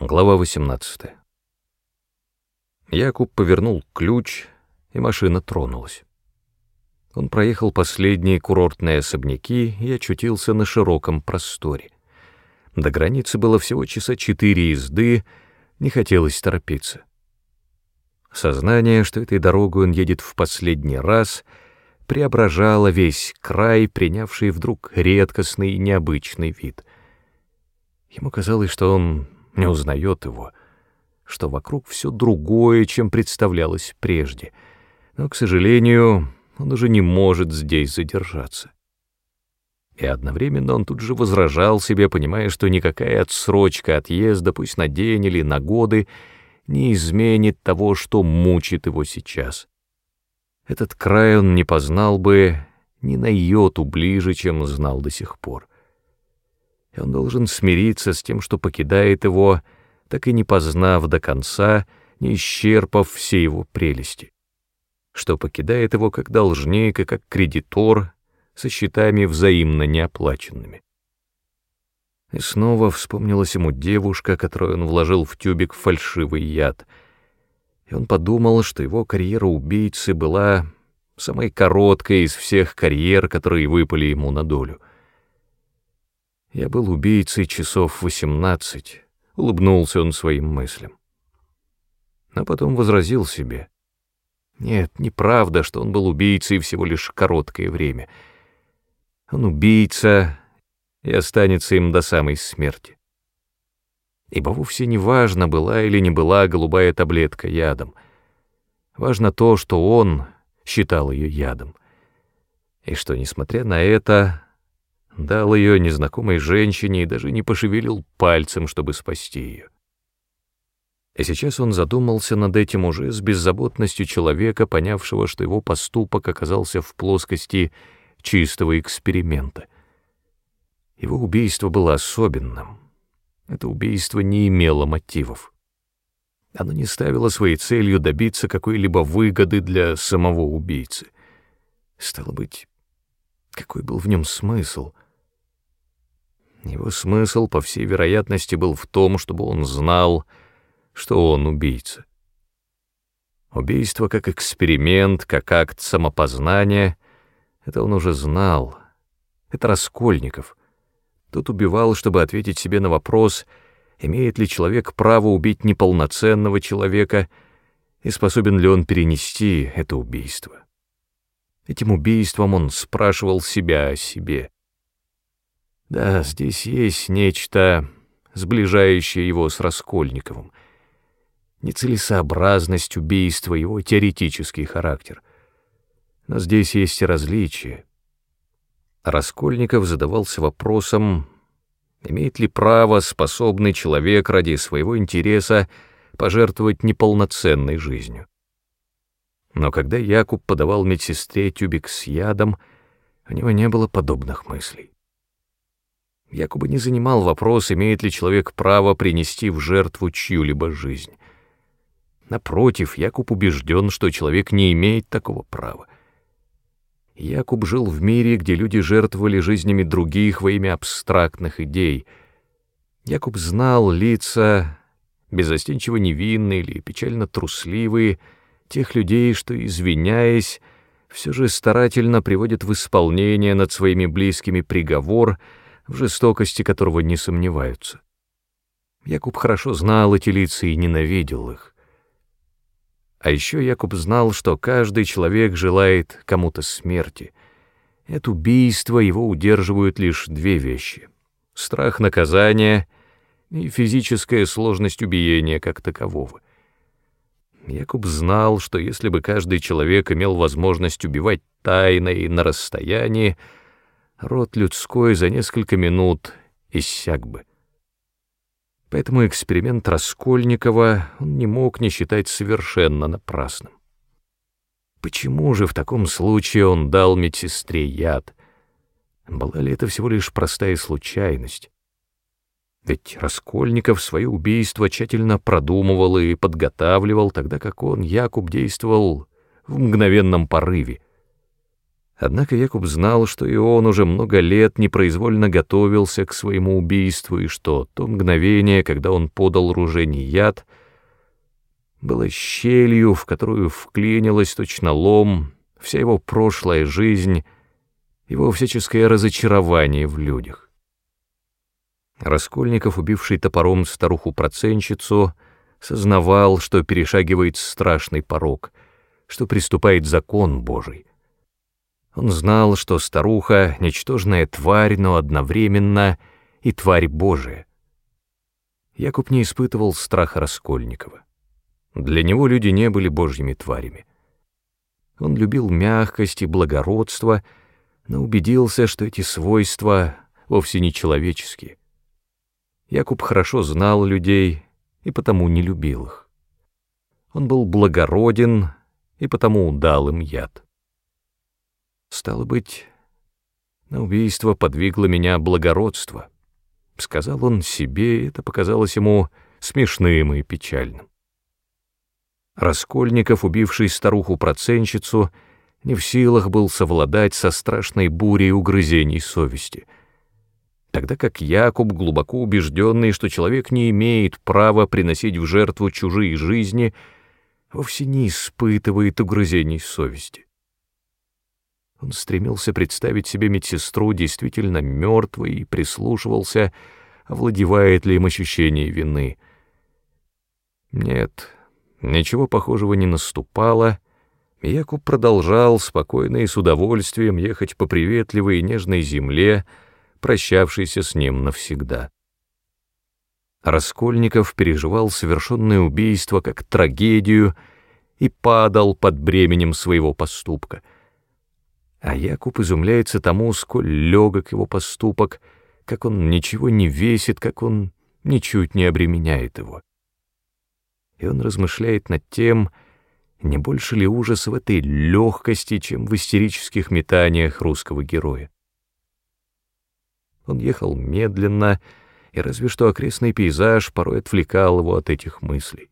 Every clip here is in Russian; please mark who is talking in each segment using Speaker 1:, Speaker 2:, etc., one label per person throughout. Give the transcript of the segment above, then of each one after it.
Speaker 1: Глава 18. Якуб повернул ключ, и машина тронулась. Он проехал последние курортные особняки и очутился на широком просторе. До границы было всего часа четыре езды, не хотелось торопиться. Сознание, что этой дорогой он едет в последний раз, преображало весь край, принявший вдруг редкостный и необычный вид. Ему казалось, что он не узнает его, что вокруг все другое, чем представлялось прежде. Но, к сожалению, он уже не может здесь задержаться. И одновременно он тут же возражал себе, понимая, что никакая отсрочка отъезда, пусть на день или на годы, не изменит того, что мучит его сейчас. Этот край он не познал бы ни на йоту ближе, чем знал до сих пор и он должен смириться с тем, что покидает его, так и не познав до конца, не исчерпав все его прелести, что покидает его как должник и как кредитор со счетами взаимно неоплаченными. И снова вспомнилась ему девушка, которую он вложил в тюбик фальшивый яд, и он подумал, что его карьера убийцы была самой короткой из всех карьер, которые выпали ему на долю — я был убийцей часов восемнадцать, улыбнулся он своим мыслям. Но потом возразил себе. Нет, неправда, что он был убийцей всего лишь короткое время. Он убийца и останется им до самой смерти. Ибо вовсе не важно, была или не была голубая таблетка ядом. Важно то, что он считал ее ядом. И что, несмотря на это, дал ее незнакомой женщине и даже не пошевелил пальцем, чтобы спасти ее. И сейчас он задумался над этим уже с беззаботностью человека, понявшего, что его поступок оказался в плоскости чистого эксперимента. Его убийство было особенным. Это убийство не имело мотивов. Оно не ставило своей целью добиться какой-либо выгоды для самого убийцы. Стало быть, какой был в нем смысл — его смысл, по всей вероятности, был в том, чтобы он знал, что он убийца. Убийство как эксперимент, как акт самопознания — это он уже знал. Это Раскольников. Тот убивал, чтобы ответить себе на вопрос, имеет ли человек право убить неполноценного человека и способен ли он перенести это убийство. Этим убийством он спрашивал себя о себе — да, здесь есть нечто, сближающее его с Раскольниковым. Нецелесообразность убийства, его теоретический характер. Но здесь есть и различия. Раскольников задавался вопросом, имеет ли право способный человек ради своего интереса пожертвовать неполноценной жизнью. Но когда Якуб подавал медсестре тюбик с ядом, у него не было подобных мыслей. Якобы не занимал вопрос, имеет ли человек право принести в жертву чью-либо жизнь. Напротив, Якуб убежден, что человек не имеет такого права. Якуб жил в мире, где люди жертвовали жизнями других во имя абстрактных идей. Якуб знал лица, безостенчиво невинные или печально трусливые, тех людей, что, извиняясь, все же старательно приводят в исполнение над своими близкими приговор — в жестокости которого не сомневаются. Якуб хорошо знал эти лица и ненавидел их. А еще Якуб знал, что каждый человек желает кому-то смерти. От убийства его удерживают лишь две вещи — страх наказания и физическая сложность убиения как такового. Якуб знал, что если бы каждый человек имел возможность убивать тайно и на расстоянии, род людской за несколько минут иссяк бы. Поэтому эксперимент Раскольникова он не мог не считать совершенно напрасным. Почему же в таком случае он дал медсестре яд? Была ли это всего лишь простая случайность? Ведь Раскольников свое убийство тщательно продумывал и подготавливал, тогда как он, Якуб, действовал в мгновенном порыве. Однако Якуб знал, что и он уже много лет непроизвольно готовился к своему убийству, и что то мгновение, когда он подал Ружене яд, было щелью, в которую вклинилась точно лом вся его прошлая жизнь, его всяческое разочарование в людях. Раскольников, убивший топором старуху-проценщицу, сознавал, что перешагивает страшный порог, что приступает закон Божий. Он знал, что старуха — ничтожная тварь, но одновременно и тварь Божия. Якуб не испытывал страха Раскольникова. Для него люди не были божьими тварями. Он любил мягкость и благородство, но убедился, что эти свойства вовсе не человеческие. Якуб хорошо знал людей и потому не любил их. Он был благороден и потому дал им яд. Стало быть, на убийство подвигло меня благородство. Сказал он себе, и это показалось ему смешным и печальным. Раскольников, убивший старуху-проценщицу, не в силах был совладать со страшной бурей угрызений совести, тогда как Якуб, глубоко убежденный, что человек не имеет права приносить в жертву чужие жизни, вовсе не испытывает угрызений совести. Он стремился представить себе медсестру действительно мертвой и прислушивался, овладевает ли им ощущение вины. Нет, ничего похожего не наступало, Якуб продолжал спокойно и с удовольствием ехать по приветливой и нежной земле, прощавшейся с ним навсегда. Раскольников переживал совершенное убийство как трагедию и падал под бременем своего поступка — а Якуб изумляется тому, сколь легок его поступок, как он ничего не весит, как он ничуть не обременяет его. И он размышляет над тем, не больше ли ужас в этой легкости, чем в истерических метаниях русского героя. Он ехал медленно, и разве что окрестный пейзаж порой отвлекал его от этих мыслей.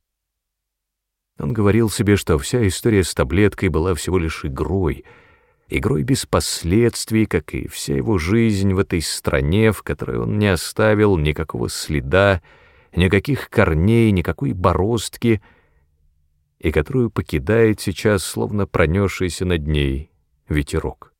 Speaker 1: Он говорил себе, что вся история с таблеткой была всего лишь игрой — игрой без последствий, как и вся его жизнь в этой стране, в которой он не оставил никакого следа, никаких корней, никакой бороздки, и которую покидает сейчас, словно пронесшийся над ней ветерок.